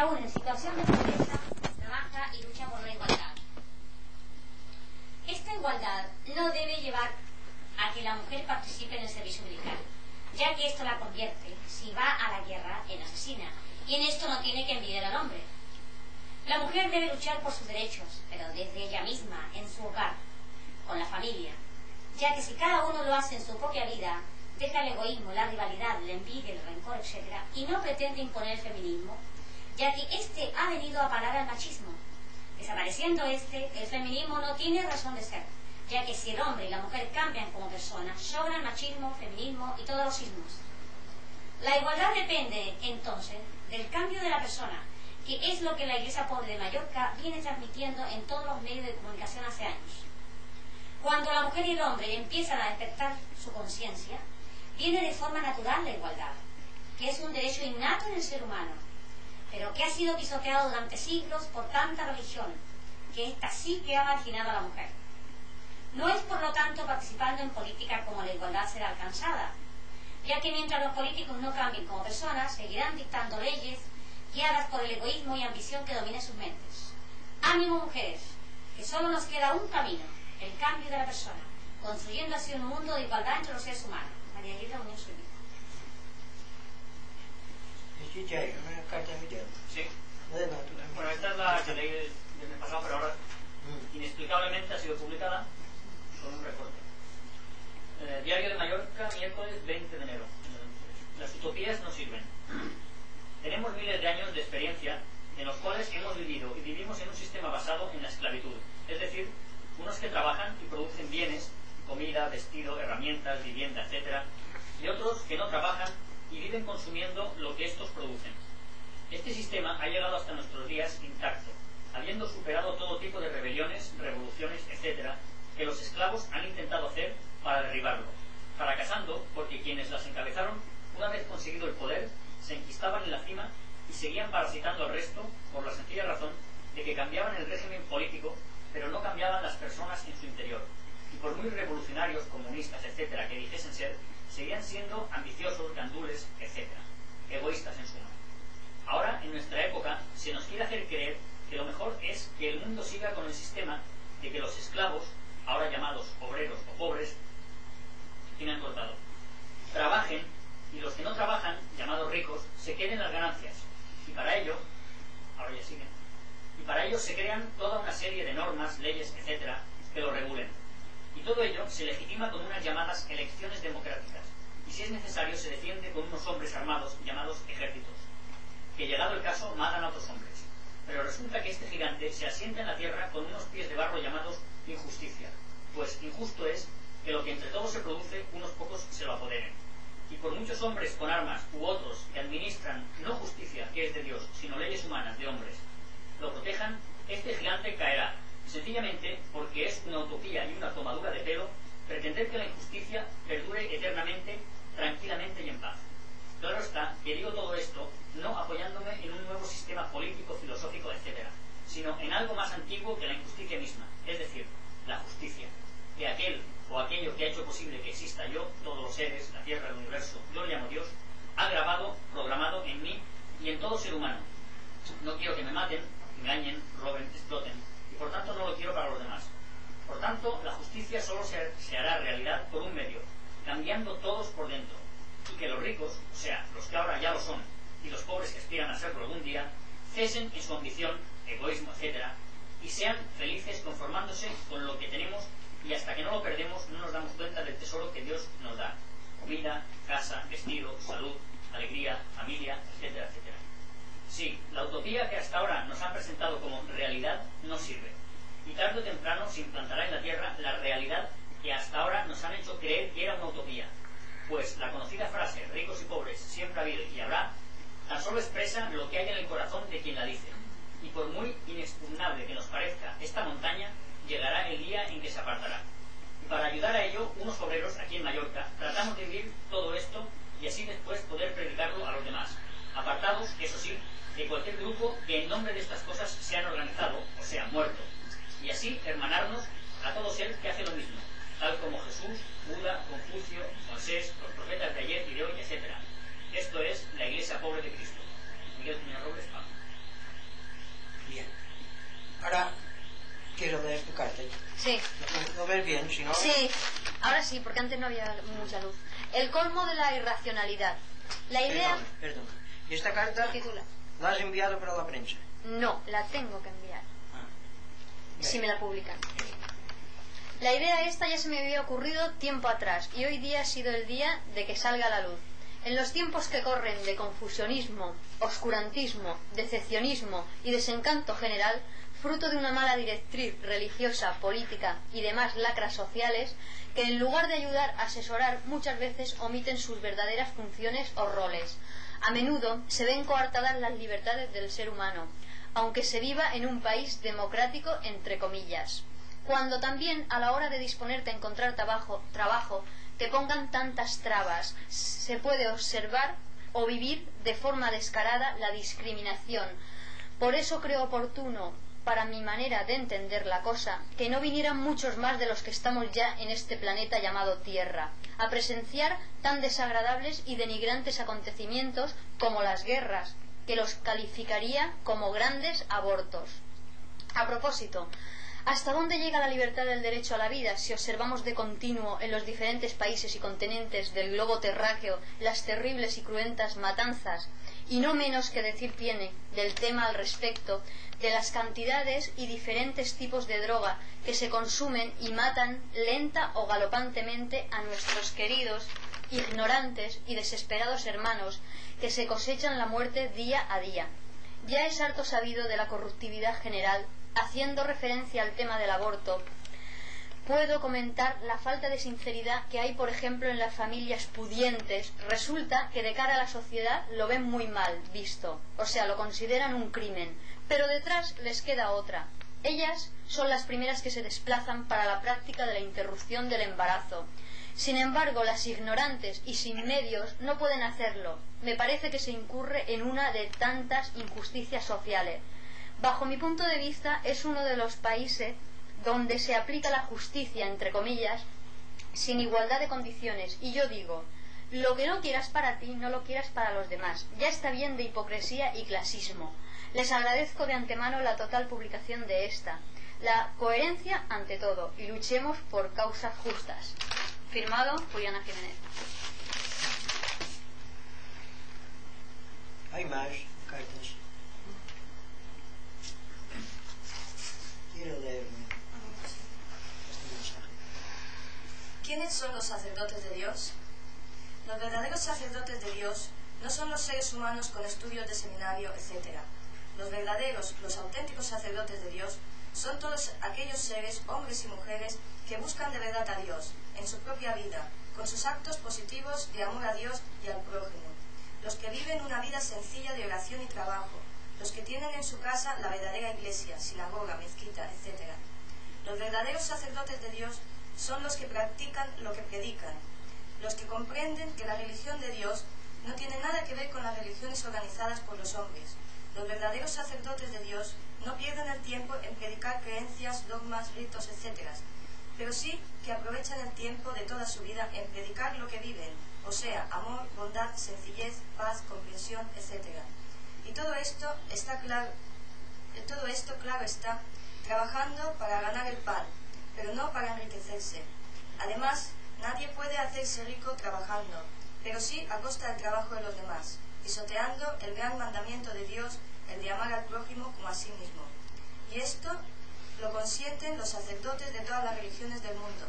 aún en situación de pobreza trabaja y lucha por la igualdad. Esta igualdad no debe llevar a que la mujer participe en el servicio militar, ya que esto la convierte, si va a la guerra, en asesina, y en esto no tiene que envidiar al hombre. La mujer debe luchar por sus derechos, pero desde ella misma, en su hogar, con la familia, ya que si cada uno lo hace en su propia vida, deja el egoísmo, la rivalidad, la envidia, el rencor, etc., y no pretende imponer el feminismo, ya que éste ha venido a parar al machismo. Desapareciendo este, el feminismo no tiene razón de ser, ya que si el hombre y la mujer cambian como personas, sobra el machismo, feminismo y todos los ismos. La igualdad depende, entonces, del cambio de la persona, que es lo que la Iglesia Pobre de Mallorca viene transmitiendo en todos los medios de comunicación hace años. Cuando la mujer y el hombre empiezan a despertar su conciencia, viene de forma natural la igualdad, que es un derecho innato en el ser humano, pero que ha sido pisoteado durante siglos por tanta religión, que ésta sí que ha marginado a la mujer. No es, por lo tanto, participando en política como la igualdad será alcanzada, ya que mientras los políticos no cambien como personas, seguirán dictando leyes guiadas por el egoísmo y ambición que domine sus mentes. Ánimo, mujeres, que solo nos queda un camino, el cambio de la persona, construyendo así un mundo de igualdad entre los seres humanos. María Elena Unión Suiza. Sí. Bueno, esta es la que leí el mes pasado, pero ahora inexplicablemente ha sido publicada con un recorte. Eh, Diario de Mallorca, miércoles 20 de enero. Las utopías no sirven. Tenemos miles de años de experiencia en los cuales hemos vivido y vivimos en un sistema basado en la esclavitud, es decir, unos que trabajan y producen bienes, comida, vestido, herramientas, vivienda, etc., y otros que no trabajan y viven consumiendo lo que estos producen. Este sistema ha llegado hasta nuestros días intacto, habiendo superado todo tipo de rebeliones, revoluciones, etc., que los esclavos han intentado hacer para derribarlo, fracasando porque quienes las encabezaron, una vez conseguido el poder, se enquistaban en la cima y seguían parasitando al resto por la sencilla razón de que cambiaban el régimen político, pero no cambiaban las personas en su interior. Y por muy revolucionarios, comunistas, etcétera, que dijesen ser, seguían siendo ambiciosos, gandules, etcétera, egoístas en suma. Ahora, en nuestra época, se nos quiere hacer creer que lo mejor es que el mundo siga con el sistema de que los esclavos, ahora llamados obreros o pobres, tienen cortado, trabajen y los que no trabajan, llamados ricos, se queden las ganancias. Y para ello, ahora ya siguen, y para ello se crean toda una serie de normas, leyes, etcétera, que lo regulen. Y todo ello se legitima con unas llamadas elecciones democráticas. Y si es necesario, se defiende con unos hombres armados llamados ejércitos, que llegado el caso matan a otros hombres. Pero resulta que este gigante se asienta en la tierra con unos pies de barro llamados injusticia. Pues injusto es que lo que entre todos se produce, unos pocos se lo apoderen y por muchos hombres con armas u otros que administran no justicia que es de Dios, sino leyes humanas de hombres, lo protejan, este gigante caerá, sencillamente porque es una utopía y una tomadura de pelo pretender que la injusticia perdure eternamente, tranquilamente y en paz. Claro está que digo todo esto no apoyándome en un nuevo sistema político, filosófico, etc., sino en algo más antiguo que la injusticia misma, es decir, la justicia, que aquel o aquello que ha hecho posible que exista yo, todos los seres, la tierra, el universo, yo lo llamo Dios, ha grabado, programado en mí y en todo ser humano. No quiero que me maten, engañen, roben, exploten, por tanto no lo quiero para los demás. Por tanto, la justicia solo se, hará realidad por un medio, cambiando todos por dentro, y que los ricos, o sea, los que ahora ya lo son, y los pobres que aspiran a serlo algún día, cesen en su ambición, egoísmo, etc., y sean felices conformándose con lo que tenemos y hasta que no lo perdemos no nos damos cuenta del tesoro que Dios nos da. Comida, casa, vestido, salud, alegría, familia, etcétera, etcétera. Sí, la utopía que hasta ahora nos han presentado como realidad no sirve. Y tarde o temprano se implantará en la Tierra la realidad que hasta ahora nos han hecho creer que era una utopía. Pues la conocida frase, ricos y pobres, siempre ha habido y habrá, tan solo expresa lo que hay en el corazón de quien la dice. Y por muy inexpugnable que nos parezca esta montaña, llegará el día en que se apartará. Y para ayudar a ello, unos obreros aquí en Mallorca tratamos de vivir todo esto y así después poder predicarlo a los demás, apartados, eso sí, de cualquier grupo que en nombre de estas cosas se han organizado o se han muerto, y así hermanarnos a todo ser que hace lo mismo, tal como Jesús, Buda, Confucio, Moisés, los profetas de ayer y de hoy, etc. Esto es la Iglesia pobre de Cristo. Miguel Muñoz Robles, Pablo. Bien. Ahora quiero leer tu carta. Sí. ¿Lo, ves bien, si no? Sí. Ahora sí, porque antes no había mucha luz. El colmo de la irracionalidad. La idea... Perdón, ¿Y esta carta? Titula la has enviado para la prensa? No, la tengo que enviar. Ah. Si me la publican. La idea esta ya se me había ocurrido tiempo atrás y hoy día ha sido el día de que salga a la luz. En los tiempos que corren de confusionismo, oscurantismo, decepcionismo y desencanto general, fruto de una mala directriz religiosa, política y demás lacras sociales, que en lugar de ayudar a asesorar muchas veces omiten sus verdaderas funciones o roles. A menudo se ven coartadas las libertades del ser humano, aunque se viva en un país democrático entre comillas. Cuando también a la hora de disponerte a encontrar trabajo, trabajo te pongan tantas trabas, se puede observar o vivir de forma descarada la discriminación. Por eso creo oportuno para mi manera de entender la cosa, que no vinieran muchos más de los que estamos ya en este planeta llamado Tierra, a presenciar tan desagradables y denigrantes acontecimientos como las guerras, que los calificaría como grandes abortos. A propósito, ¿Hasta dónde llega la libertad del derecho a la vida si observamos de continuo en los diferentes países y continentes del globo terráqueo las terribles y cruentas matanzas y no menos que decir tiene del tema al respecto de las cantidades y diferentes tipos de droga que se consumen y matan lenta o galopantemente a nuestros queridos, ignorantes y desesperados hermanos que se cosechan la muerte día a día. Ya es harto sabido de la corruptividad general, haciendo referencia al tema del aborto, puedo comentar la falta de sinceridad que hay, por ejemplo, en las familias pudientes. Resulta que de cara a la sociedad lo ven muy mal visto, o sea, lo consideran un crimen, pero detrás les queda otra. Ellas son las primeras que se desplazan para la práctica de la interrupción del embarazo. Sin embargo, las ignorantes y sin medios no pueden hacerlo. Me parece que se incurre en una de tantas injusticias sociales. Bajo mi punto de vista, es uno de los países donde se aplica la justicia, entre comillas, sin igualdad de condiciones. Y yo digo, lo que no quieras para ti, no lo quieras para los demás. Ya está bien de hipocresía y clasismo. Les agradezco de antemano la total publicación de esta. La coherencia ante todo y luchemos por causas justas. Firmado Juliana Jiménez. Hay más cartas. Quiero leer ¿Quiénes son los sacerdotes de Dios? Los verdaderos sacerdotes de Dios no son los seres humanos con estudios de seminario, etc. Los verdaderos, los auténticos sacerdotes de Dios son todos aquellos seres, hombres y mujeres, que buscan de verdad a Dios en su propia vida, con sus actos positivos de amor a Dios y al prójimo. Los que viven una vida sencilla de oración y trabajo, los que tienen en su casa la verdadera iglesia, sinagoga, mezquita, etc. Los verdaderos sacerdotes de Dios son los que practican lo que predican, los que comprenden que la religión de Dios no tiene nada que ver con las religiones organizadas por los hombres. Los verdaderos sacerdotes de Dios no pierden el tiempo en predicar creencias, dogmas, ritos, etc., pero sí que aprovechan el tiempo de toda su vida en predicar lo que viven, o sea, amor, bondad, sencillez, paz, comprensión, etc. Y todo esto está claro, todo esto claro está, trabajando para ganar el pan, pero no para enriquecerse. Además, nadie puede hacerse rico trabajando, pero sí a costa del trabajo de los demás, pisoteando el gran mandamiento de Dios, el de amar al prójimo como a sí mismo. Y esto lo consienten los sacerdotes de todas las religiones del mundo,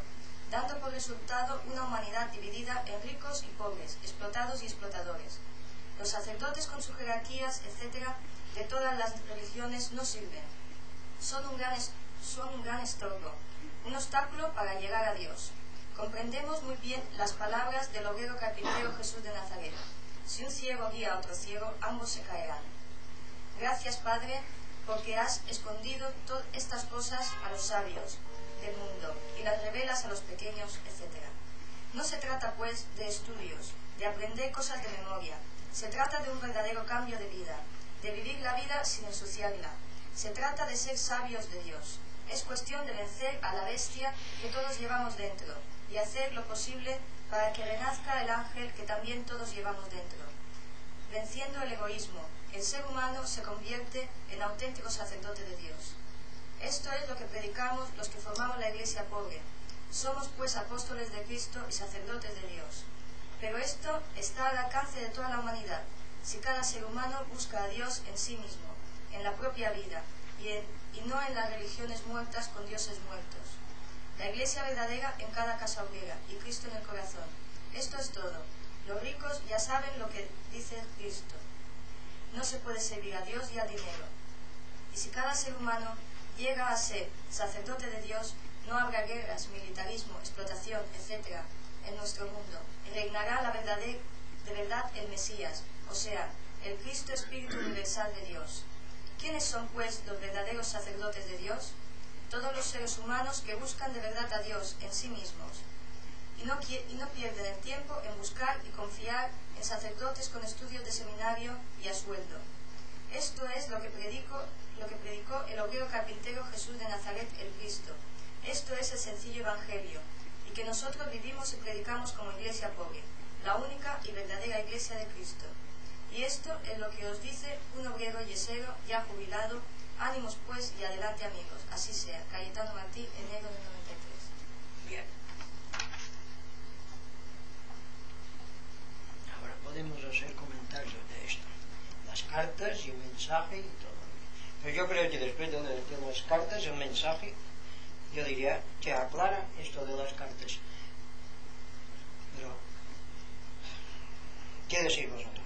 dando por resultado una humanidad dividida en ricos y pobres, explotados y explotadores. Los sacerdotes con sus jerarquías, etc., de todas las religiones no sirven. Son un gran, son un gran estorbo, un obstáculo para llegar a Dios. Comprendemos muy bien las palabras del obrero carpintero Jesús de Nazaret. Si un ciego guía a otro ciego, ambos se caerán. Gracias, Padre, porque has escondido todas estas cosas a los sabios del mundo y las revelas a los pequeños, etc. No se trata, pues, de estudios, de aprender cosas de memoria. Se trata de un verdadero cambio de vida, de vivir la vida sin ensuciarla. Se trata de ser sabios de Dios, es cuestión de vencer a la bestia que todos llevamos dentro y hacer lo posible para que renazca el ángel que también todos llevamos dentro. Venciendo el egoísmo, el ser humano se convierte en auténtico sacerdote de Dios. Esto es lo que predicamos los que formamos la iglesia pobre. Somos pues apóstoles de Cristo y sacerdotes de Dios. Pero esto está al alcance de toda la humanidad, si cada ser humano busca a Dios en sí mismo, en la propia vida, y, y no en las religiones muertas con dioses muertos. La iglesia verdadera en cada casa obrera y Cristo en el corazón. Esto es todo. Los ricos ya saben lo que dice Cristo. No se puede servir a Dios y al dinero. Y si cada ser humano llega a ser sacerdote de Dios, no habrá guerras, militarismo, explotación, etc. en nuestro mundo. Y reinará la verdad de, de verdad el Mesías, o sea, el Cristo Espíritu Universal de Dios. ¿Quiénes son, pues, los verdaderos sacerdotes de Dios? Todos los seres humanos que buscan de verdad a Dios en sí mismos y no, pierden el tiempo en buscar y confiar en sacerdotes con estudios de seminario y a sueldo. Esto es lo que, predico, lo que predicó el obrero carpintero Jesús de Nazaret el Cristo. Esto es el sencillo Evangelio, y que nosotros vivimos y predicamos como iglesia pobre, la única y verdadera iglesia de Cristo. Y esto es lo que os dice un obrero yesero ya jubilado, ánimos pues y adelante amigos, así sea. Cayetano Martí, enero del 93. Bien. Ahora podemos hacer comentarios de esto. Las cartas y el mensaje y todo. Pero yo creo que después de, de las cartas, el mensaje, yo diría que aclara esto de las cartas. Pero, ¿qué decís vosotros?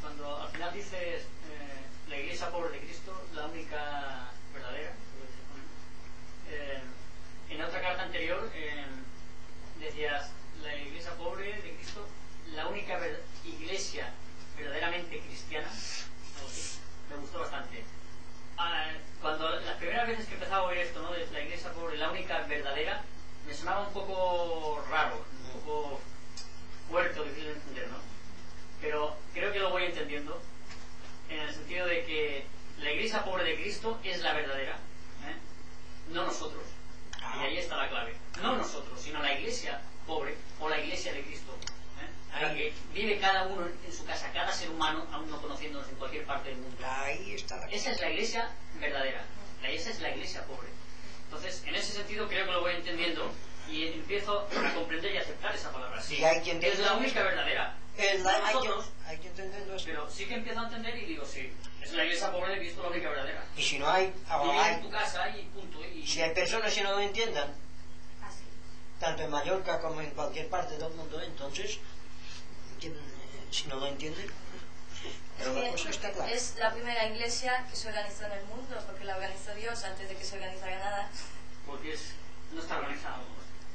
Cuando al final dices eh, la iglesia pobre de Cristo, la única verdadera, eh, en otra carta anterior eh, decías la iglesia pobre de Cristo, la única ver- iglesia verdaderamente cristiana, me gustó bastante. Ah, cuando las primeras veces que empezaba a oír esto, ¿no? la iglesia pobre, la única verdadera, me sonaba un poco raro, un poco fuerte difícil de entender, ¿no? Pero creo que lo voy entendiendo en el sentido de que la iglesia pobre de Cristo es la verdadera, ¿eh? no nosotros. Y ahí está la clave. No nosotros, sino la iglesia pobre o la iglesia de Cristo. ¿eh? La que vive cada uno en su casa, cada ser humano, aún no conociéndonos en cualquier parte del mundo. Ahí está la Esa es la iglesia verdadera. La esa es la iglesia pobre. Entonces, en ese sentido creo que lo voy entendiendo y empiezo a comprender y aceptar esa palabra. Sí, hay quien es la única verdadera. Es la- No hay, nosotros, que, hay que entenderlo así. pero sí que empiezo a entender y digo, sí, es la iglesia pobre de Cristo la única verdadera. Y si no hay, ahora en tu casa y punto. Y, si hay personas que no lo entiendan, Así. tanto en Mallorca como en cualquier parte del mundo, entonces, ¿quién, eh, si no lo entienden, pero la Es cosa está que clara. es la primera iglesia que se organizó en el mundo, porque la organizó Dios antes de que se organizara nada. Porque es, no está organizado.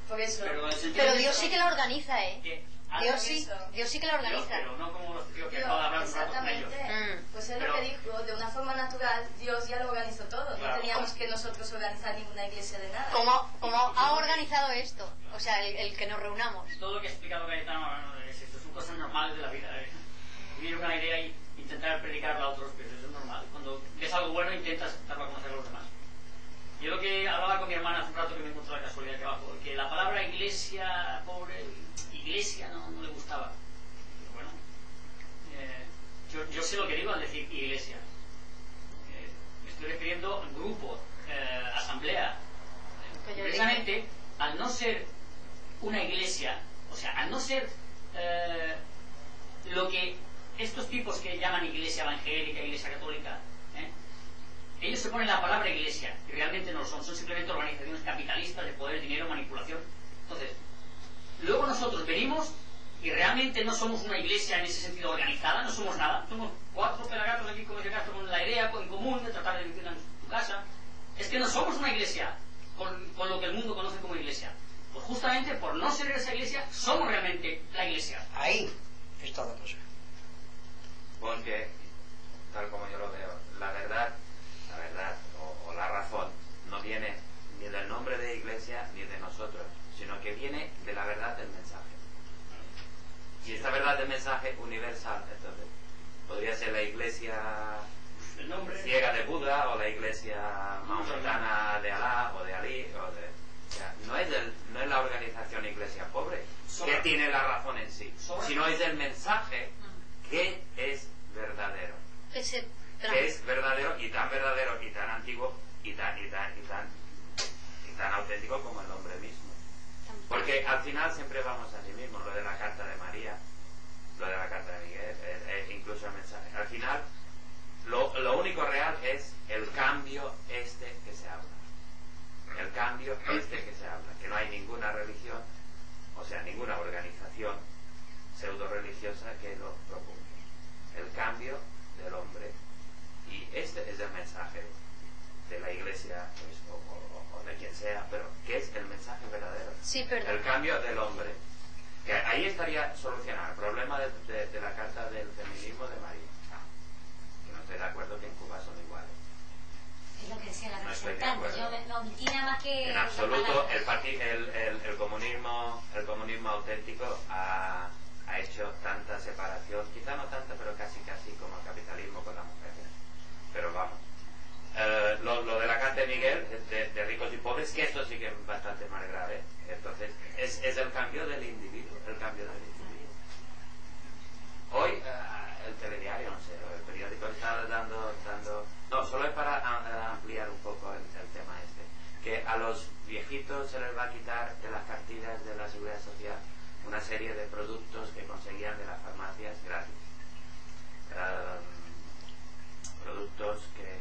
Por eso, Pero, el Dios eso, sí que la organiza, ¿eh? Dios hace sí. Dios sí que Dios, organiza. pero no como los tíos que Dios, de hablar exactamente. Mm. Pues es Pero- lo que dijo, de una forma natural, Dios ya lo organizó todo. Claro. No teníamos que nosotros organizar ninguna iglesia de nada. Como, como ha organizado esto, o sea, el, el que nos reunamos. Todo lo que ha explicado Cayetano no, no es esto, son cosas normales de la vida. ¿eh? Vivir una idea y intentar predicarla a otros, pues eso es normal. Cuando ves algo bueno, intentas darlo a conocer a los demás. Yo lo que hablaba con mi hermana hace un rato que me encontró la casualidad aquí abajo, que la palabra iglesia, pobre, iglesia no, no le gustaba. Pero bueno, eh, yo, yo sé lo que digo al decir iglesia. Eh, me estoy refiriendo a grupo, eh, asamblea. Precisamente, al no ser una iglesia, o sea, al no ser lo que estos tipos que llaman iglesia evangélica, iglesia católica, ¿eh? ellos se ponen la palabra iglesia y realmente no lo son, son simplemente organizaciones capitalistas de poder, dinero, manipulación. Entonces, luego nosotros venimos y realmente no somos una iglesia en ese sentido organizada, no somos nada, somos cuatro pelagatos aquí como caso con la idea en común de tratar de vivir en tu casa. Es que no somos una iglesia con, con lo que el mundo conoce como iglesia. Pues justamente por no ser esa iglesia, somos realmente la iglesia. Ahí está la cosa. Porque, tal como yo lo veo, la verdad, la verdad o, o la razón no viene ni del nombre de iglesia ni de nosotros, sino que viene de la verdad del mensaje. Y esta verdad del mensaje universal, entonces, podría ser la iglesia El nombre. ciega de Buda o la iglesia maometana de Alá o de Ali o de... o sea, no, es del- no es la organización iglesia pobre que tiene la razón en sí, sino es el mensaje que es verdadero. Ese Que es verdadero y tan verdadero y tan antiguo y tan y tan y tan y tan auténtico como el hombre mismo. Porque al final siempre vamos a sí mismo, lo de la carta de María, lo de la carta de Miguel, eh, eh, incluso el mensaje. Al final, lo, lo único real es el cambio este que se habla. El cambio este que se habla, que no hay ninguna religión, o sea, ninguna organización pseudo religiosa que lo proponga. El cambio del hombre. Y este es el mensaje de la iglesia pues, o, de quien sea, pero ¿qué es el mensaje verdadero? Sí, El cambio del hombre. Que ahí estaría solucionado el problema de, de, la carta del feminismo de María. Que no estoy de acuerdo que en Cuba son iguales. Es lo que decía la representante. Yo me nada más que. En absoluto, el, el, el, el, comunismo, el comunismo auténtico ha, ha hecho tanta separación, quizá no tanta, pero casi casi como el capitalismo con la mujer. Pero vamos. Eh, lo, lo, de la carta de Miguel, de, ricos y pobres, que esto sí que es bastante más grave. Es, el cambio del individuo, el cambio del individuo. Hoy, uh, el telediario, no sé, el periódico está dando, dando... No, solo es para ampliar un poco el, tema este. Que a los viejitos se les va a quitar de las cartillas de la seguridad social una serie de productos que conseguían de las farmacias gratis. productos que,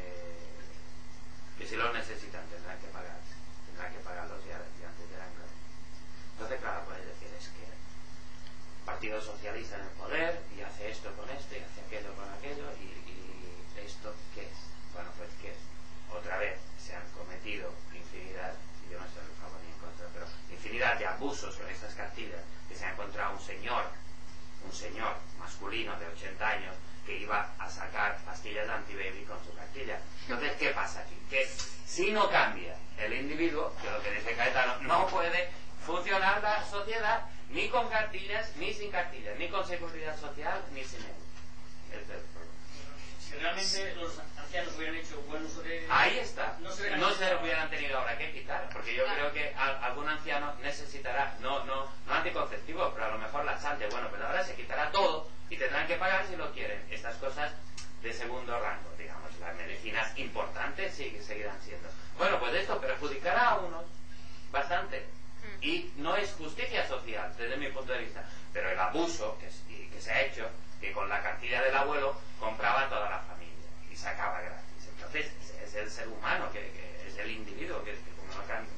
que si los necesitan tendrán que pagar, tendrán que pagarlos y, antes eran gratis. Entonces, claro, puedes decir, es que el Partido Socialista en el poder y hace esto con esto y hace aquello con aquello y, esto, ¿qué es? Bueno, pues ¿qué es? Otra vez se han cometido infinidad, y yo no sé el favor ni en contra, pero infinidad de abusos con estas cartillas se ha encontrado un señor, un señor masculino de 80 años que iba a sacar pastillas de antibaby con su cartilla. Entonces, ¿qué pasa aquí? Que si no cambia el individuo, que lo que dice Caetano, no puede funcionar la sociedad ni con cartillas, ni sin cartillas, ni con seguridad social, ni sin él. Este si realmente los ancianos hubieran hecho buen uso de... Ahí está. No se, no se hubieran tenido ahora que quitar, porque yo creo que algún anciano necesitará, no, no, no anticonceptivo, pero a lo mejor la chante, bueno, pero ahora se quitará todo y tendrán que pagar si lo quieren. Estas cosas de segundo rango, digamos, las medicinas importantes sí, seguirán siendo. Bueno, pues esto perjudicará a unos bastante. Y no es justicia social, desde mi punto de vista, pero el abuso que, que se ha hecho que con la cartilla del abuelo compraba toda la familia y sacaba gratis. Entonces es, el ser humano, que, es el individuo que, como no cambia.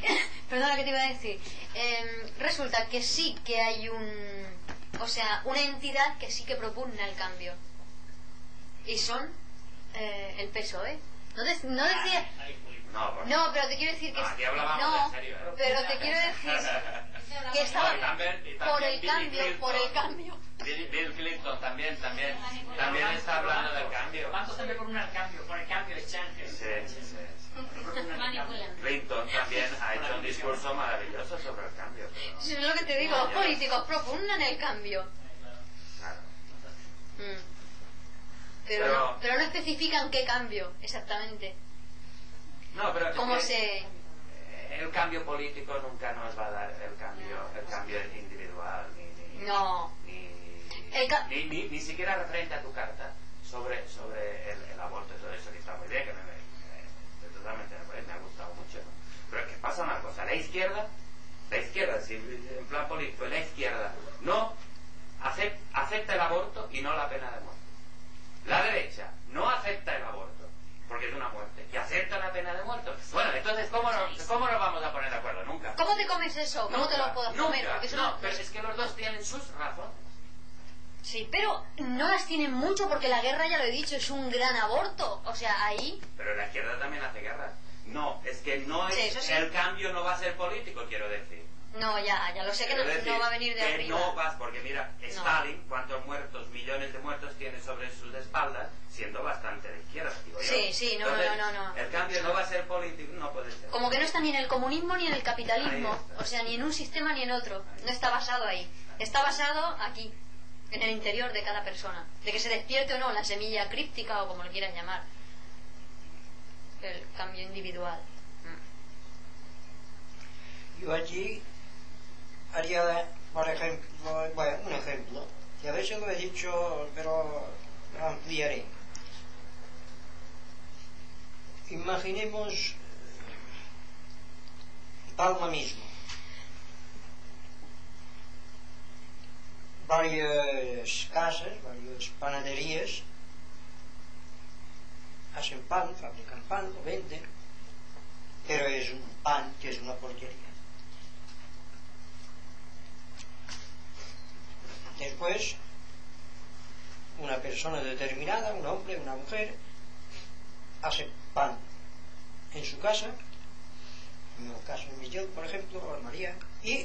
Pues, Perdona, que te iba a decir? Em, resulta que sí que hay un... O sea, una entidad que sí que propugna el cambio. Y son eh, el PSOE. No, no decía... No, no, pero te quiero decir que... no, ¿eh? pero te quiero decir que estaba por el cambio, por el cambio. Bill Clinton también, también, también está hablando del cambio. ¿Cuánto también por un cambio, por el cambio de chance? Sí, sí, sí. Clinton también ha hecho un discurso maravilloso sobre el cambio. Sí, es lo que te digo, los políticos propugnan el cambio. Claro. Mm. Pero, no, pero no especifican qué cambio exactamente. No, pero ¿Cómo se...? El cambio político nunca nos va a dar el cambio, el cambio individual. Ni, no. Ni, ni, ni, siquiera referente a tu carta sobre, sobre el, aborto y todo eso, que está muy bien, que me, me, totalmente me ha gustado mucho. Pero es que pasa una cosa, la izquierda, la izquierda, en plan político, la izquierda no acepta, acepta el aborto y no la pena de muerte. La derecha no acepta el aborto porque es una muerte y acepta la pena de muerte. Bueno, entonces, ¿cómo, ¿cómo nos vamos a poner de acuerdo? Nunca. ¿Cómo te comes eso? ¿Cómo te lo puedo comer? no, pero es que los dos tienen sus razones. Sí, pero no las tienen mucho porque la guerra, ya lo he dicho, es un gran aborto. O sea, ahí... Pero la izquierda también hace guerra. No, es que no es... El cambio no va a ser político, quiero decir. No, ya, ya lo sé que no, va a venir de que arriba. No vas, porque mira, Stalin, cuántos muertos, millones de muertos tiene sobre sus espaldas, siendo bastante de izquierda, digo yo. Sí, sí, no, no, no, no. El cambio no va a ser político, no puede ser. Como que no está ni en el comunismo ni en el capitalismo, o sea, ni en un sistema ni en otro. No está basado ahí. Está basado aquí en el interior de cada persona, de que se despierte o no la semilla críptica o como lo quieran llamar, el cambio individual. Mm. Yo allí haría, por ejemplo, bueno, un ejemplo, que a veces lo he dicho, pero lo ampliaré. Palma mismo. Varias casas, varias panaderías hacen pan, fabrican pan, lo venden, pero es un pan que es una porquería. Después, una persona determinada, un hombre, una mujer, hace pan en su casa, en el caso de mis por ejemplo, o María, y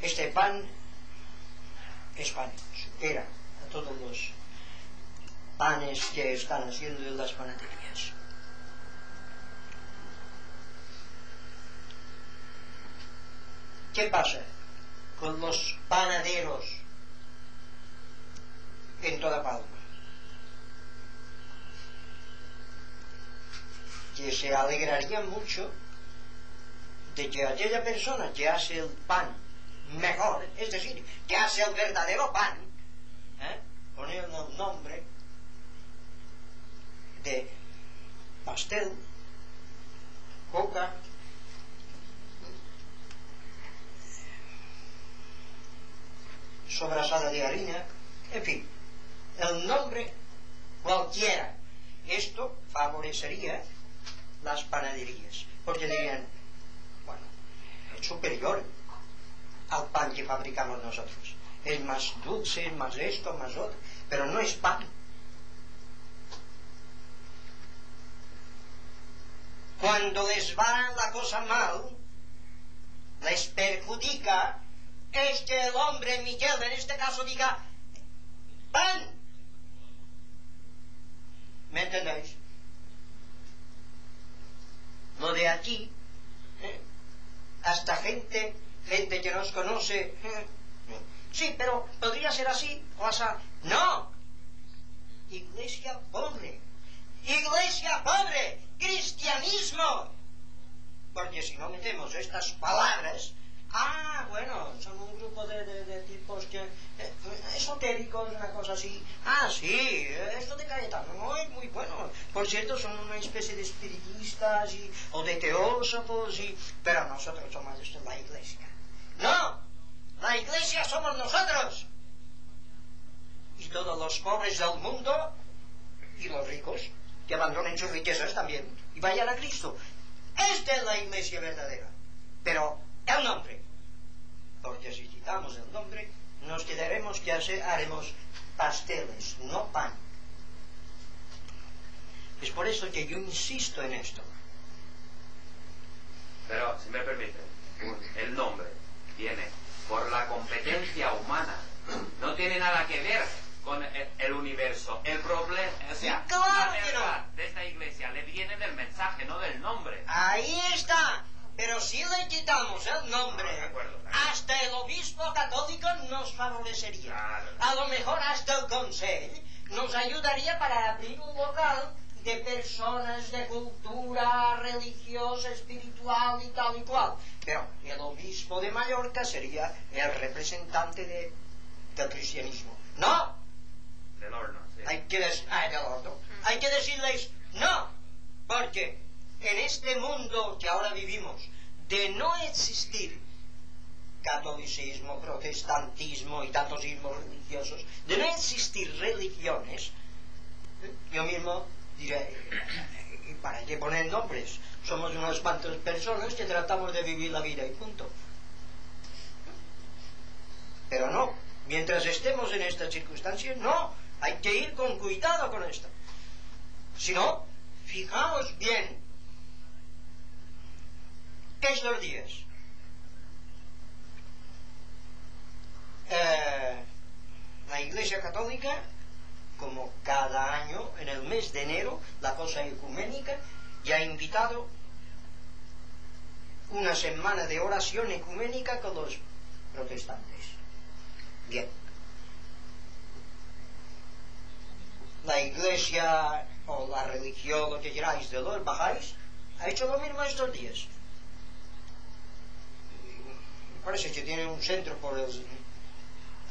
este pan es pan, supera a todos los panes que están haciendo en las panaderías. ¿Qué pasa con los panaderos en toda Palma? Que se alegrarían mucho de que aquella persona que hace el pan mejor, es decir, que hace el verdadero pan, ¿eh? poniendo el nombre de pastel, coca, sobrasada de harina, en fin, el nombre cualquiera. Esto favorecería las panaderías, porque dirían, bueno, es superior al pan que fabricamos nosotros. Es más dulce, más esto, más otro, pero no es pan. Cuando les va la cosa mal, les perjudica es que el hombre Miguel en este caso diga pan. ¿Me entendéis? Lo de aquí, hasta gente, gente que nos conoce, sí, pero podría ser así o. No. Iglesia pobre. Iglesia pobre. Cristianismo. Porque si no metemos estas palabras, Ah, bueno, son un grupo de, de, tipos que, eh, esotéricos, una cosa así. Ah, sí, esto de Cayetano no es muy bueno. Por cierto, son una especie de espiritistas y, o de teósofos, y, pero nosotros somos esto, la iglesia. No, la iglesia somos nosotros. Y todos los pobres del mundo y los ricos que abandonen sus riquezas también y vayan a Cristo. Esta es la iglesia verdadera. Pero el nombre. Porque si quitamos el nombre, nos quedaremos que haremos pasteles, no pan. Es por eso que yo insisto en esto. Pero, si me permite, el nombre viene por la competencia humana. No tiene nada que ver con el, universo. El problema, o sea, claro la verdad de esta iglesia le viene del mensaje, no del nombre. Ahí está. Pero si le quitamos el nombre, hasta el obispo católico nos favorecería. A lo mejor hasta el consejo nos ayudaría para abrir un local de personas de cultura religiosa, espiritual y tal y cual. Pero el obispo de Mallorca sería el representante de, del cristianismo. ¡No! Del horno, sí. Hay que, ah, del horno. Hay que decirles no, porque en este mundo que ahora vivimos, de no existir catolicismo, protestantismo y tantos ismos religiosos, de no existir religiones, yo mismo diré, ¿y para qué poner nombres? Somos unas cuantas personas que tratamos de vivir la vida y punto. Pero no, mientras estemos en estas circunstancias, no, hay que ir con cuidado con esto. Si no, fijaos bien estos días. Eh, la Iglesia Católica, como cada año, en el mes de enero, la cosa ecuménica, ya ha invitado una semana de oración ecuménica con los protestantes. Bien. La iglesia o la religión, lo que queráis, de los bajáis, ha hecho lo mismo estos días parece que tiene un centro por el,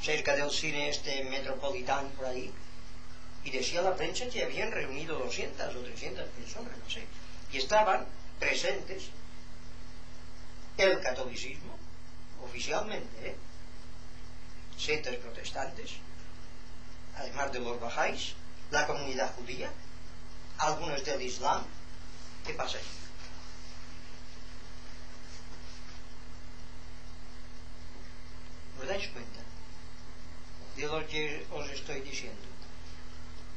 cerca del cine este metropolitano por ahí Y decía la prensa que habían reunido 200 o 300 personas, no sé. Y estaban presentes el catolicismo, oficialmente, ¿eh? sectas protestantes, además de los bajáis, la comunidad judía, algunos del Islam. ¿Qué pasa ahí? ¿Os dais cuenta de lo que os estoy diciendo?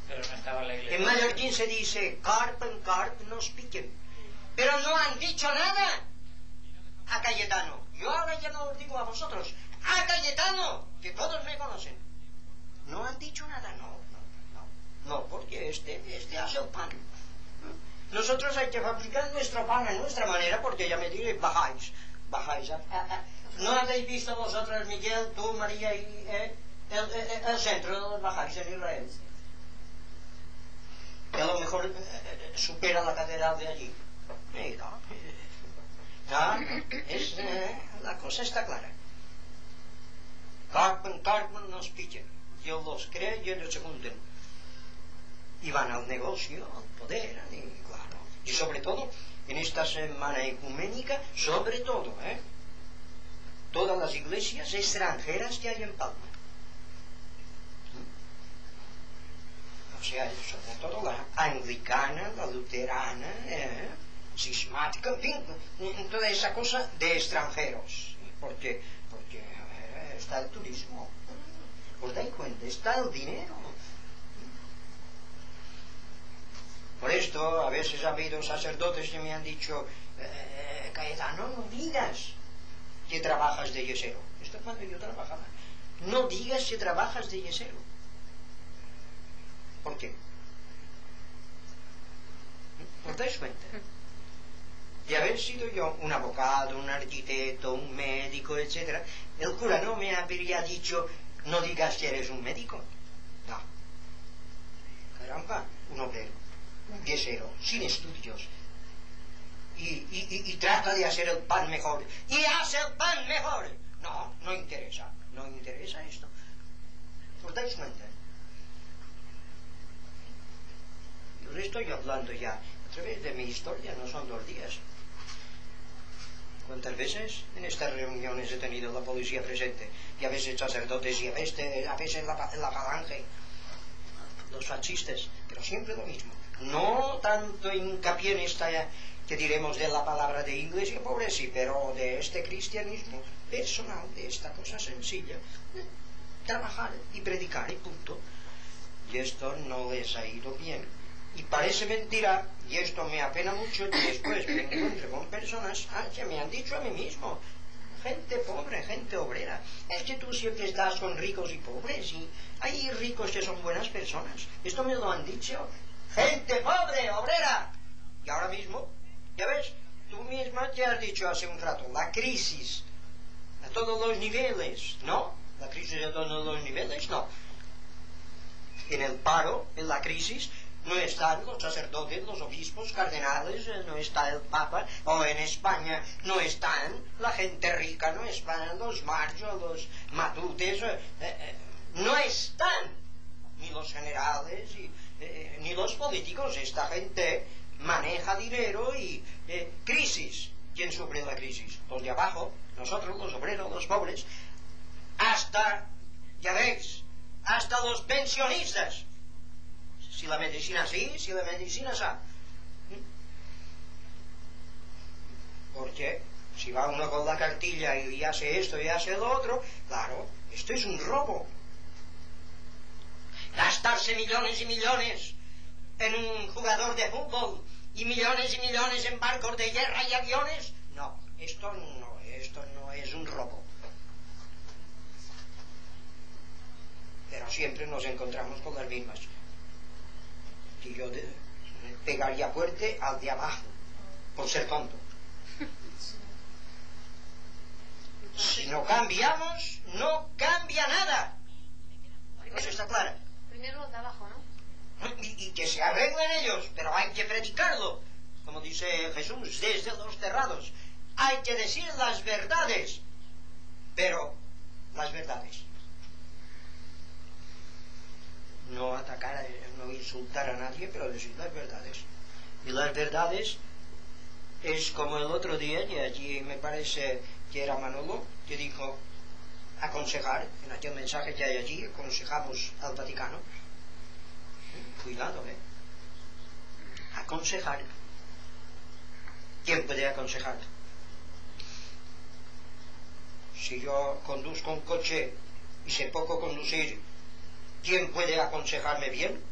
Pero no estaba la iglesia. En mallorquín se dice carp en carp nos piquen. Pero no han dicho nada a Cayetano. Yo ahora ya no os digo a vosotros. A Cayetano, que todos me conocen. No han dicho nada, no, no, no. No, porque este, este hace el pan. Nosotros hay que fabricar nuestro pan a nuestra manera, porque ya me diré, bajáis, bajáis. Ah. ¿No habéis visto vosotros, Miguel, tú, María y eh, el, el, el centro de los bajáis en Israel? Que a lo mejor eh, eh, supera la catedral de allí. Mira, es, eh, la cosa está clara. Carpen, Carpen nos pillan. Yo los creo y ellos se junten. Y van al negocio, al poder, y claro. Y sobre todo, en esta semana ecuménica, sobre todo, ¿eh? Todas las iglesias extranjeras que hay en Palma. O sea, sobre todo la anglicana, la luterana, ¿eh? en fin, toda esa cosa de extranjeros. Porque, porque eh, está el turismo. ¿Os dais cuenta? Está el dinero. Por esto, a veces ha habido sacerdotes que me han dicho, eh, Caetano, no digas que trabajas de yesero. Esto es cuando yo trabajaba. No digas que trabajas de yesero. ¿Por qué? ¿Os dais cuenta? de haber sido yo un abogado, un arquitecto, un médico, etc., el cura no me habría dicho, no digas que eres un médico. No. Caramba, un obrero, un yesero, sin estudios. Y, trata de hacer el pan mejor. Y hace el pan mejor. No, no interesa. No interesa esto. ¿Os dais cuenta? Yo le estoy hablando ya a través de mi historia, no son dos días. ¿Cuántas veces en estas reuniones he tenido la policía presente? Y a veces sacerdotes y a veces, a veces la, la falange, los fascistas, pero siempre lo mismo. No tanto hincapié en esta, que diremos de la palabra de iglesia, pobre sí, pero de este cristianismo personal, de esta cosa sencilla. Trabajar y predicar y punto. Y esto no les ha ido bien y parece mentira, y esto me apena mucho, y después me encuentro con personas ah, que me han dicho a mí mismo, gente pobre, gente obrera, es que tú siempre estás con ricos y pobres, y hay ricos que son buenas personas, esto me lo han dicho, gente pobre, obrera, y ahora mismo, ya ves, tú misma te has dicho hace un rato, la crisis, a todos los niveles, ¿no? La crisis a todos los niveles, no. En el paro, en la crisis, no están los sacerdotes, los obispos, cardenales, eh, no está el Papa, o en España no están la gente rica, no están los machos, los matutes, eh, eh, no están ni los generales ni los políticos. Esta gente maneja dinero y crisis. ¿Quién sufre la crisis? Los de abajo, nosotros, los obreros, los pobres, hasta, ya veis, hasta los pensionistas si la medicina sí, si la medicina sa. Porque si va uno con la cartilla y hace esto y hace lo otro, claro, esto es un robo. Gastarse millones y millones en un jugador de fútbol y millones y millones en barcos de guerra y aviones, no, esto no, esto no es un robo. Pero siempre nos encontramos con las mismas que yo pegaría fuerte al de abajo, por ser tonto. Si no cambiamos, no cambia nada. Eso está claro. Primero los de abajo, ¿no? Y, y, que se arreglen ellos, pero hay que predicarlo. Como dice Jesús, desde los cerrados. Hay que decir las verdades, pero las verdades. No atacar, no insultar a nadie, pero decir las verdades. Y las verdades es como el otro día, y allí me parece que era Manolo, que dijo aconsejar, en aquel mensaje que hay allí, aconsejamos al Vaticano. Cuidado, ¿eh? Aconsejar. ¿Quién puede aconsejar? Si yo conduzco un coche y sé poco conducir, ¿quién puede aconsejarme bien?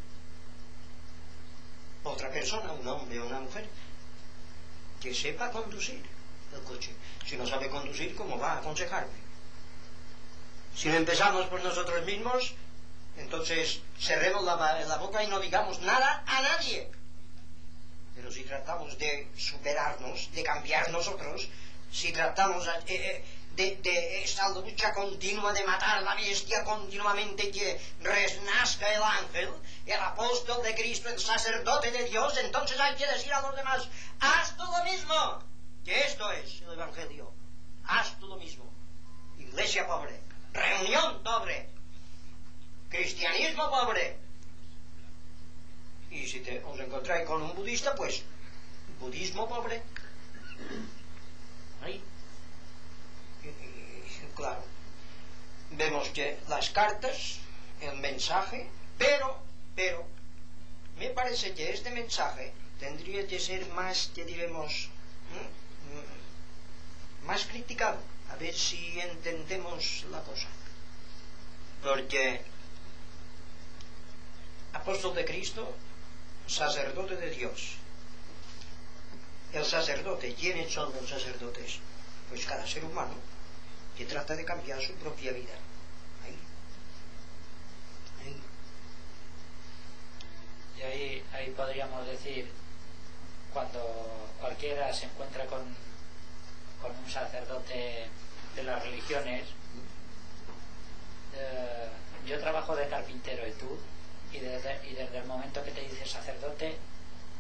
Otra persona, un hombre o una mujer, que sepa conducir el coche. Si no sabe conducir, ¿cómo va a aconsejarme? Si no empezamos por nosotros mismos, entonces cerremos la, boca y no digamos nada a nadie. Pero si tratamos de superarnos, de cambiar nosotros, si tratamos eh, eh, de, esta lucha continua de matar la bestia continuamente que renazca el ángel, el apóstol de Cristo, el sacerdote de Dios, entonces hay que decir a los demás, haz tú lo mismo, que esto es el Evangelio, haz tú lo mismo. Iglesia pobre, reunión pobre, cristianismo pobre. Y si te, os encontráis con un budista, pues budismo pobre. Ahí. Y, claro, vemos que las cartas, el mensaje, pero, pero, me parece que este mensaje tendría que ser más, que diremos, más criticado a ver si entendemos la cosa. Porque apóstol de Cristo, sacerdote de Dios. El sacerdote, ¿quiénes son los sacerdotes? Pues cada ser humano que trata de cambiar su propia vida. Ahí. Ahí. Y ahí, ahí podríamos decir, cuando cualquiera se encuentra con con un sacerdote de las religiones. Eh, yo trabajo de carpintero y tú, y desde, y desde el momento que te dice sacerdote,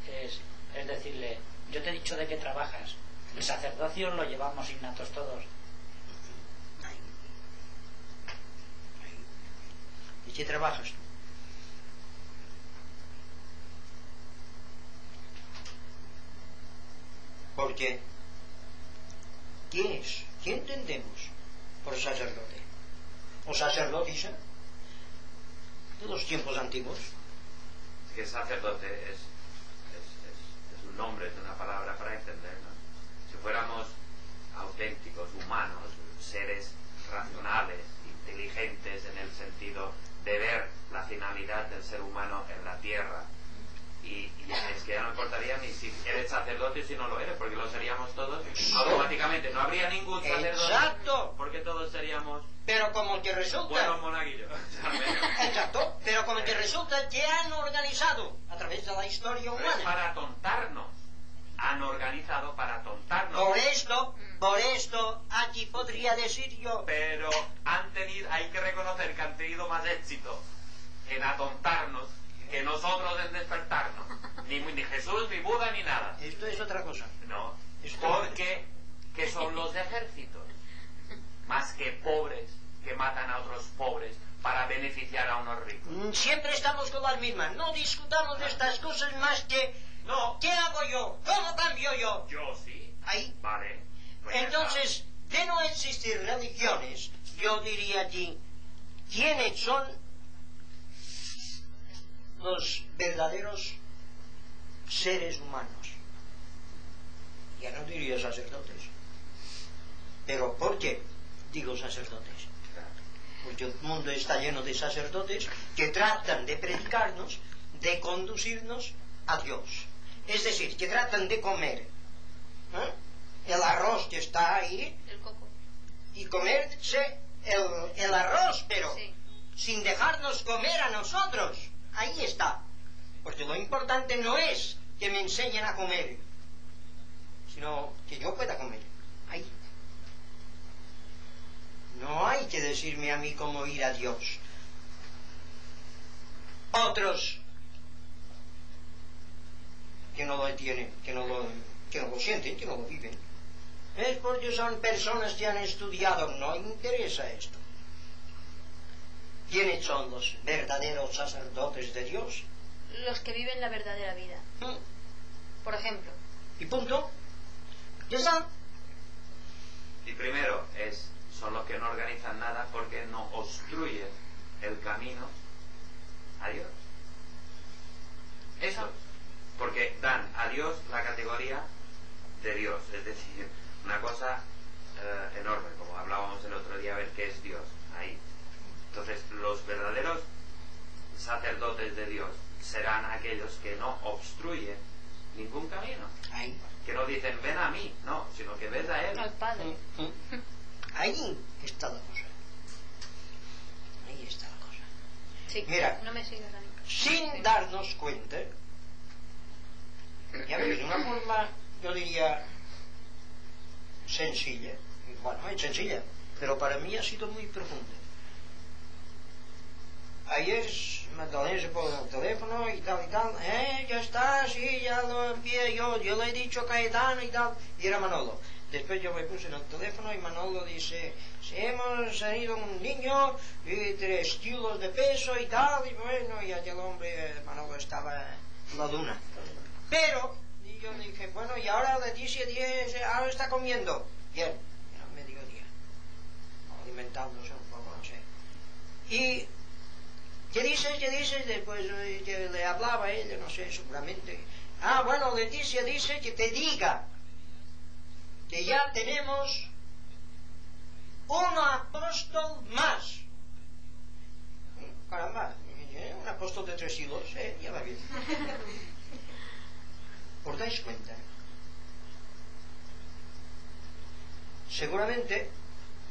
es, es decirle, yo te he dicho de qué trabajas. El sacerdocio lo llevamos innatos todos. ¿Y qué trabajas tú? Porque ¿Quién es? ¿Qué entendemos por sacerdote? ¿O sacerdotisa? De los tiempos antiguos. Es que sacerdote es, es, es, es un nombre, es una palabra para entendernos. Si fuéramos auténticos, humanos, seres racionales, inteligentes en el sentido de ver la finalidad del ser humano en la tierra, y, y, es que ya no importaría ni si eres sacerdote o si no lo eres, porque lo seríamos todos automáticamente. No habría ningún sacerdote. Exacto. Porque todos seríamos. Pero como que resulta. Buenos monaguillos. Exacto. Pero como que resulta que han organizado a través de la historia humana. Pero para tontarnos. Han organizado para tontarnos. Por esto, por esto, aquí podría decir yo. Pero han tenido, hay que reconocer que han tenido más éxito en atontarnos que nosotros en despertarnos. Ni, ni, Jesús, ni Buda, ni nada. Esto es otra cosa. No, Esto porque que son los ejércitos, más que pobres que matan a otros pobres para beneficiar a unos ricos. Mm, siempre estamos con las mismas. No discutamos de estas cosas más que... No. ¿Qué hago yo? ¿Cómo cambio yo? Yo sí. Ahí. Vale. Pues Entonces, de no existir religiones, yo diría aquí, ¿quiénes son los verdaderos seres humanos. Ya no diría sacerdotes. Pero ¿por qué digo sacerdotes? Porque el mundo está lleno de sacerdotes que tratan de predicarnos, de conducirnos a Dios. Es decir, que tratan de comer ¿eh? el arroz que está ahí el coco. y comerse el, el arroz, pero Sí. sin dejarnos comer a nosotros. Ahí está. Porque lo importante no es que me enseñen a comer, sino que yo pueda comer. Ahí. No hay que decirme a mí cómo ir a Dios. Otros que no lo tienen, que no lo, que no lo sienten, que no lo viven. Es porque son personas que han estudiado, no interesa esto. ¿Quiénes son los verdaderos sacerdotes de Dios? los que viven la verdadera vida. Mm. Por ejemplo. Y punto. Ya está. Y primero es, son los que no organizan nada porque no obstruyen el camino a Dios. Eso. Porque dan a Dios la categoría de Dios. Es decir, una cosa eh, enorme, como hablábamos el otro día, a ver qué es Dios. Ahí. Entonces, los verdaderos sacerdotes de Dios serán aquellos que no obstruyen ningún camino. Ahí. Que no dicen, ven a mí, no, sino que ves a Él. Al Padre. Ahí está la cosa. Ahí está la cosa. Sí. Mira. No me sigas. Sin darnos cuenta, ya ves, de una forma, yo diría, sencilla. Bueno, es sencilla, pero para mí ha sido muy profunda. Ayer Magdalena se pone el teléfono y tal y tal, eh, ya está, sí, ya lo envié yo, yo le he dicho a Caetano y tal, y era Manolo. Después yo me puse en el teléfono y Manolo dice, si hemos salido un niño y tres kilos de peso y tal, y bueno, y aquel hombre, Manolo estaba la luna. Pero, y yo dije, bueno, y ahora Leticia ahora está comiendo. Bien, era mediodía, alimentándose un poco, no sé. Y ¿Qué dices? ¿Qué dices? Después eh, le hablaba a ella, no sé, seguramente. Ah, bueno, Leticia dice que te diga que ya tenemos un apóstol más. Caramba, ¿eh? un apóstol de tres siglos, eh, ya va bien. ¿Os dais cuenta? Seguramente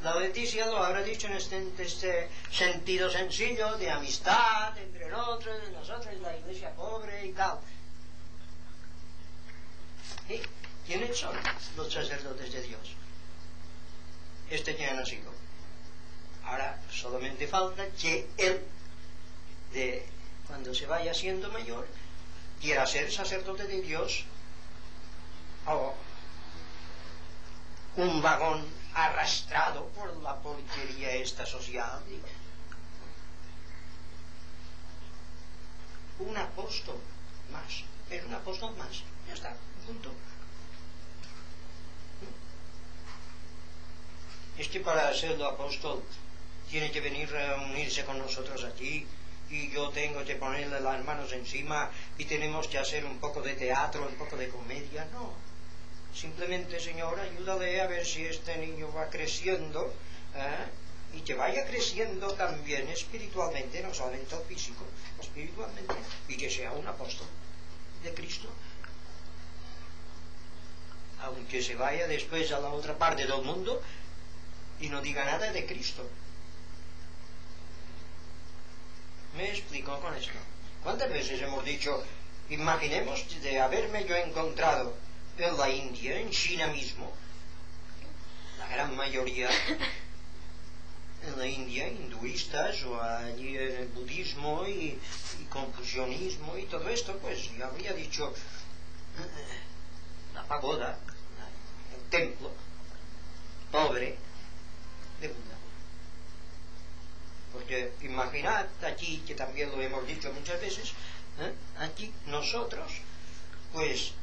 la Leticia lo habrá dicho en este, este sentido sencillo de amistad entre nosotros, nosotros la iglesia pobre y tal. ¿Y quiénes son los sacerdotes de Dios? Este que ha nacido. Ahora solamente falta que él, de, cuando se vaya siendo mayor, quiera ser sacerdote de Dios o un vagón arrastrado por la porquería esta social. Un apóstol más, es un apóstol más, ya está, punto. Es que para ser apóstol tiene que venir a unirse con nosotros aquí y yo tengo que ponerle las manos encima y tenemos que hacer un poco de teatro, un poco de comedia, no Simplemente, Señor, ayúdale a ver si este niño va creciendo ¿eh? y que vaya creciendo también espiritualmente, no solamente físico, espiritualmente, y que sea un apóstol de Cristo. Aunque se vaya después a la otra parte del mundo y no diga nada de Cristo. ¿Me explico con esto? ¿Cuántas veces hemos dicho, imaginemos de haberme yo encontrado en la India, en China mismo, la gran mayoría en la India, hinduistas o allí en el budismo y, y confucianismo y todo esto, pues yo habría dicho eh, la pagoda, el templo pobre de Buda. Porque imaginad aquí, que también lo hemos dicho muchas veces, ¿eh? aquí nosotros, pues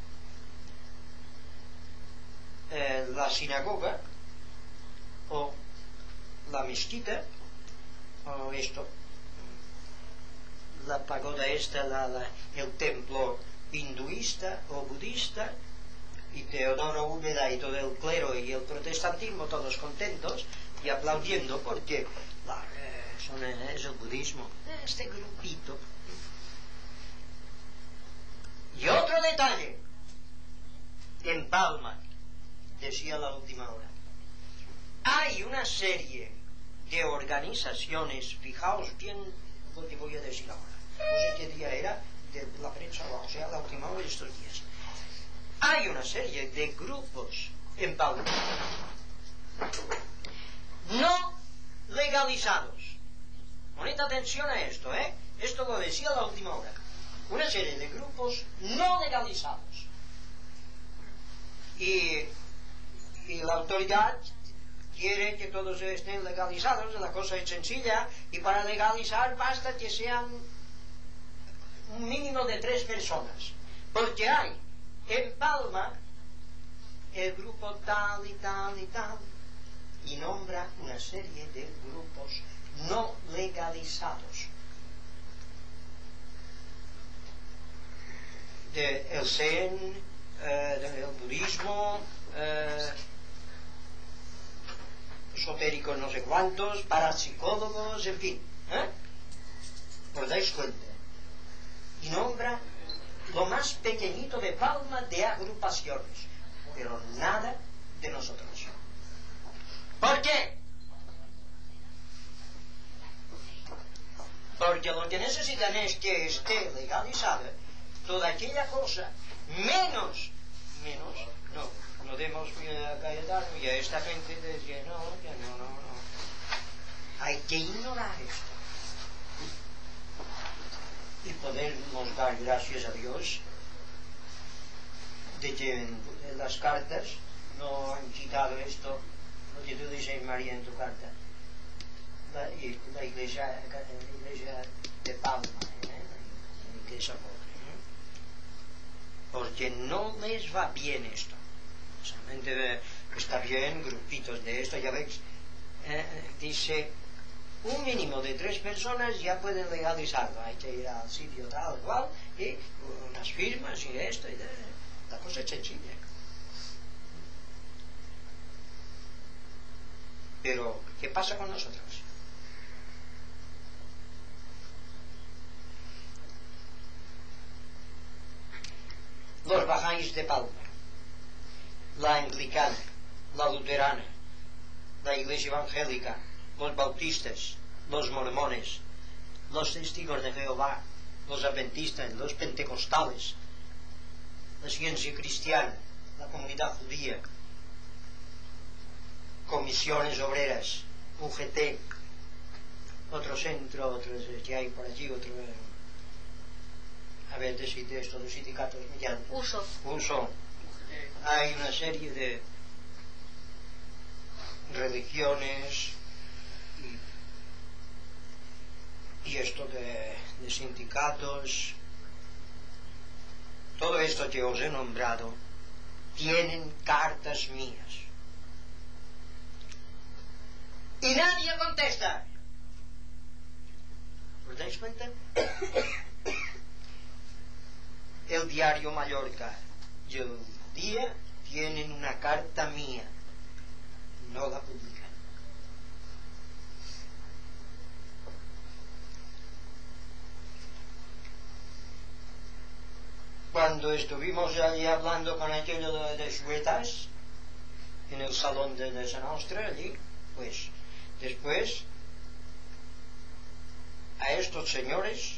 eh, la sinagoga o la mezquita o esto la pagoda esta la, el templo hinduista o budista y Teodoro Úbeda y todo el clero y el protestantismo todos contentos y aplaudiendo porque la, eh, son, es el budismo este grupito y otro detalle en Palma decía la última hora. Hay una serie de organizaciones, fijaos bien lo que voy a decir ahora. No sé qué día era de la prensa, o sea, la última hora de estos días. Hay una serie de grupos en Palma no legalizados. Poned atención a esto, ¿eh? Esto lo decía la última hora. Una serie de grupos no legalizados. Y y la autoridad quiere que todos estén legalizados, la cosa es sencilla, y para legalizar basta que sean un mínimo de tres personas. Porque hay en Palma el grupo tal y tal y tal, y nombra una serie de grupos no legalizados. De el Zen, eh, del budismo, eh, esotéricos no sé cuántos, parapsicólogos, en fin. ¿eh? ¿Os dais cuenta? Y nombra lo más pequeñito de palma de agrupaciones, pero nada de nosotros. ¿Por qué? Porque lo que necesitan es que esté legalizada toda aquella cosa, menos, menos, no, no demos a Cayetano y a esta gente decía, no, que no, no, no. Hay que ignorar esto. Y podemos dar gracias a Dios de que las cartas no han quitado esto, que tú dices, María, en tu carta. La, la, iglesia, la iglesia de Palma, ¿eh? la iglesia pobre. ¿eh? Porque no les va bien esto solamente está bien, grupitos de esto, ya veis, eh, dice, un mínimo de tres personas ya pueden legalizarlo, hay que ir al sitio tal cual, y unas firmas y esto, y de, la cosa es sencilla. Pero, ¿qué pasa con nosotros? Los bajáis de Palma. La anglicana, la luterana, la iglesia evangélica, los bautistas, los mormones, los testigos de Jehová, los adventistas, los pentecostales, la ciencia cristiana, la comunidad judía, comisiones obreras, UGT, otro centro, otro que hay por allí, otro a ver, de, de estos sindicatos Uso. Uso hay una serie de religiones y, esto de, de sindicatos, todo esto que os he nombrado, tienen cartas mías. Y nadie contesta. ¿Os dais cuenta? El diario Mallorca y el día tienen una carta mía, no la publican. Cuando estuvimos allí hablando con aquello de, de Suetas, en el salón de, de San Austria, allí, pues después a estos señores,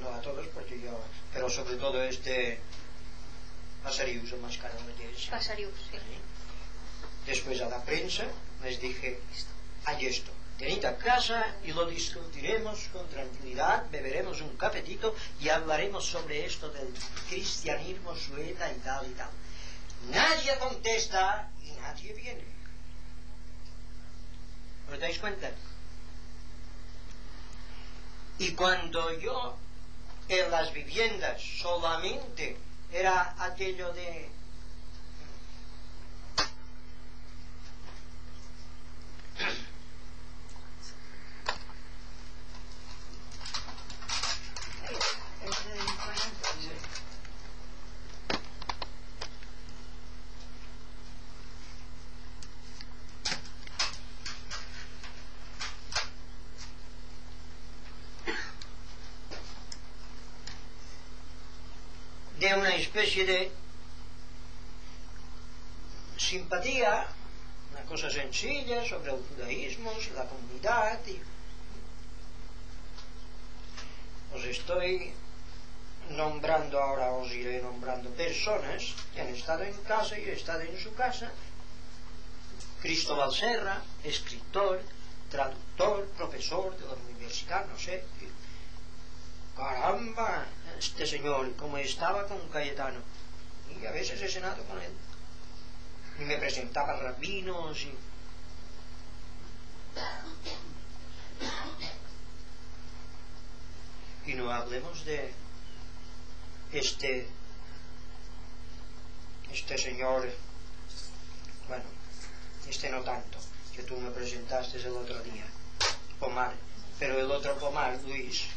no a todos porque yo, pero sobre todo este Pasarius, el más caro de Pasarius, sí. Después a la prensa les dije, hay esto, venid a casa y lo discutiremos con tranquilidad, beberemos un cafetito y hablaremos sobre esto del cristianismo sueta y tal y tal. Nadie contesta y nadie viene. ¿Os dais cuenta? Y cuando yo en las viviendas solamente era aquello de de simpatía na cosa sencilla sobre o judaísmo, la comunidad y os estoy nombrando ahora os iré nombrando personas que han estado en casa y he estado en su casa. Cristóbal Serra, escritor, traductor, profesor de la universidad, no sé, caramba, este señor, como estaba con Cayetano, y a veces he cenado con él, y me presentaba rabinos y... Y no hablemos de este este señor, bueno, este no tanto, que tú me presentaste el otro día, Pomar, pero el otro Pomar, Luis,